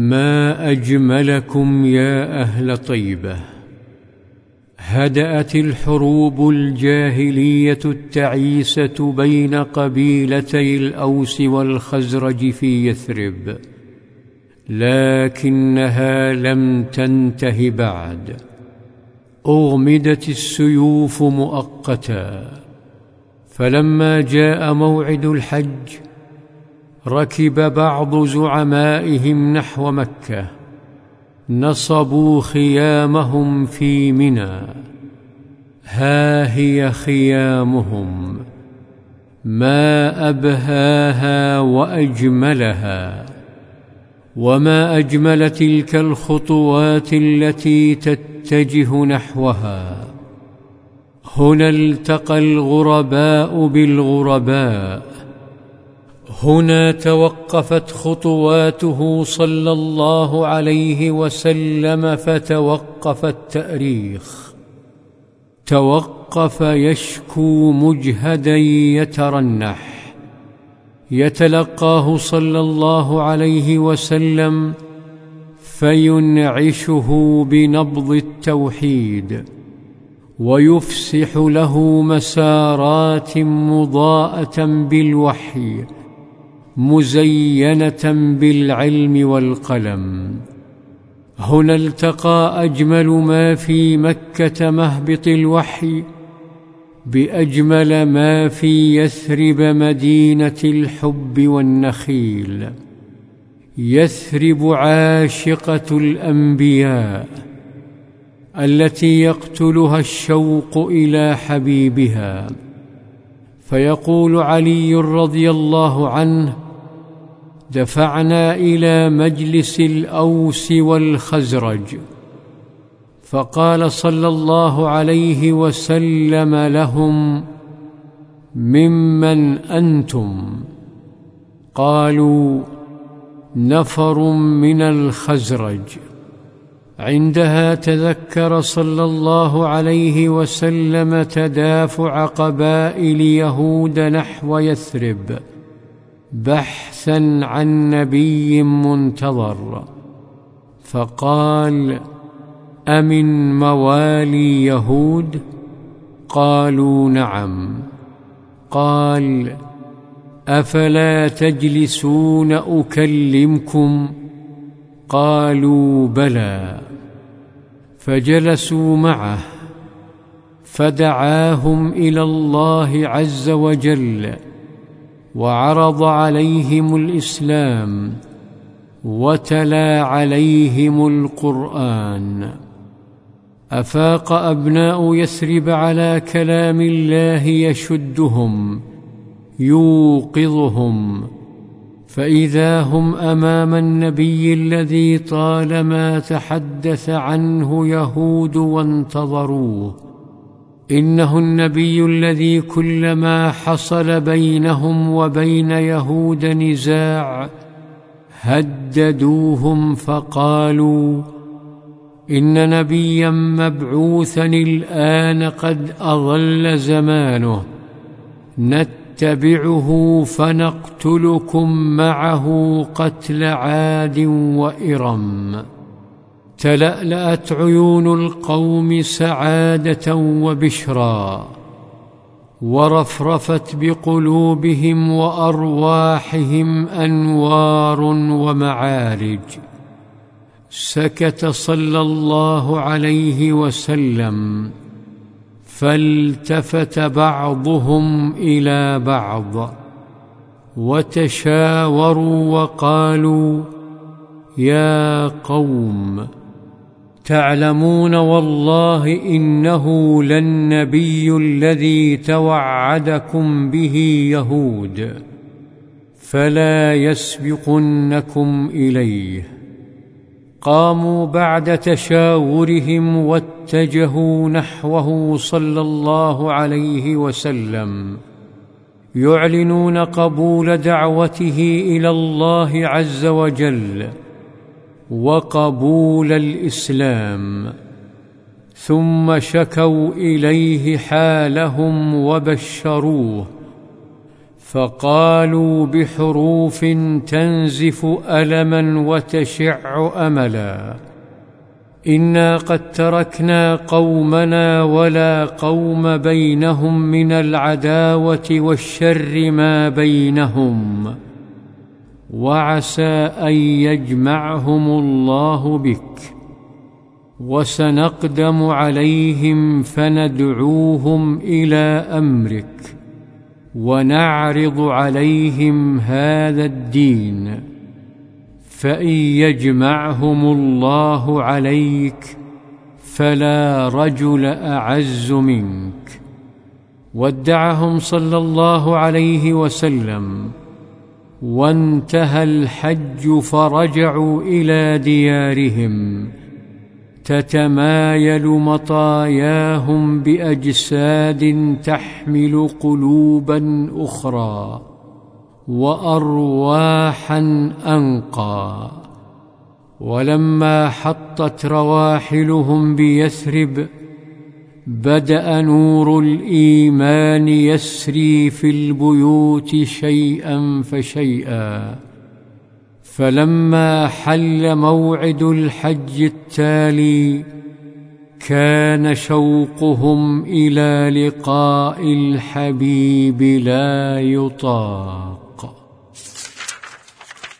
ما أجملكم يا أهل طيبة؟ هدأت الحروب الجاهلية التعيسة بين قبيلتي الأوس والخزرج في يثرب لكنها لم تنته بعد. أغمدت السيوف مؤقتا فلما جاء موعد الحج ركب بعض زعمائهم نحو مكة نصبوا خيامهم في منى. ها هي خيامهم ما أبهاها وأجملها. وما اجمل تلك الخطوات التي تتجه نحوها. هنا التقى الغرباء بالغرباء. هنا توقفت خطواته صلى الله عليه وسلم فتوقف التأريخ. توقف يشكو مجهدا يترنح. يتلقاه صلى الله عليه وسلم فينعشه بنبض التوحيد ويفسح له مسارات مضاءة بالوحي. مزينة بالعلم والقلم. هنا التقى أجمل ما في مكة مهبط الوحي بأجمل ما في يثرب مدينة الحب والنخيل. يثرب عاشقة الأنبياء التي يقتلها الشوق إلى حبيبها. فيقول علي رضي الله عنه دفعنا إلى مجلس الأوس والخزرج. فقال صلى الله عليه وسلم لهم ممن أنتم؟ قالوا نفر من الخزرج. عندها تذكر صلى الله عليه وسلم تدافع قبائل يهود نحو يثرب بحثا عن نبي منتظر فقال أمن موالي يهود؟ قالوا نعم. قال أفلا تجلسون أكلمكم؟ قالوا بلى. فجلسوا معه فدعاهم إلى الله عز وجل وعرض عليهم الإسلام وتلا عليهم القرآن. أفاق أبناء يثرب على كلام الله يشدهم يوقظهم. فإذا هم أمام النبي الذي طالما تحدث عنه يهود وانتظروه. إنه النبي الذي كلما حصل بينهم وبين يهود نزاع هددوهم فقالوا إن نبيا مبعوثا الآن قد أضل زمانه. نت نتبعه فنقتلكم معه قتل عاد وإرم. تلألأت عيون القوم سعادة وبشرا ورفرفت بقلوبهم وأرواحهم أنوار ومعارج. سكت صلى الله عليه وسلم فالتفت بعضهم إلى بعض وتشاوروا وقالوا يا قوم تعلمون والله إنه للنبي الذي توعدكم به يهود فلا يسبقنكم إليه قاموا بعد تشاورهم واتجهوا نحوه صلى الله عليه وسلم يعلنون قبول دعوته إلى الله عز وجل وقبول الإسلام ثم شكوا إليه حالهم وبشروه. فقالوا بحروف تنزف ألما وتشع أملا. إنا قد تركنا قومنا ولا قوم بينهم من العداوة والشر ما بينهم. وعسى أن يجمعهم الله بك. وسنقدم عليهم فندعوهم إلى أمرك. ونعرض عليهم هذا الدين فإن يجمعهم الله عليك فلا رجل أعز منك. ودعهم صلى الله عليه وسلم وانتهى الحج فرجعوا إلى ديارهم. تتمايل مطاياهم بأجساد تحمل قلوبا أخرى وارواحا أنقى. ولما حطت رواحلهم بيثرب بدأ نور الإيمان يسري في البيوت شيئا فشيئا. فلما حل موعد الحج التالي كان شوقهم إلى لقاء الحبيب لا يطاق.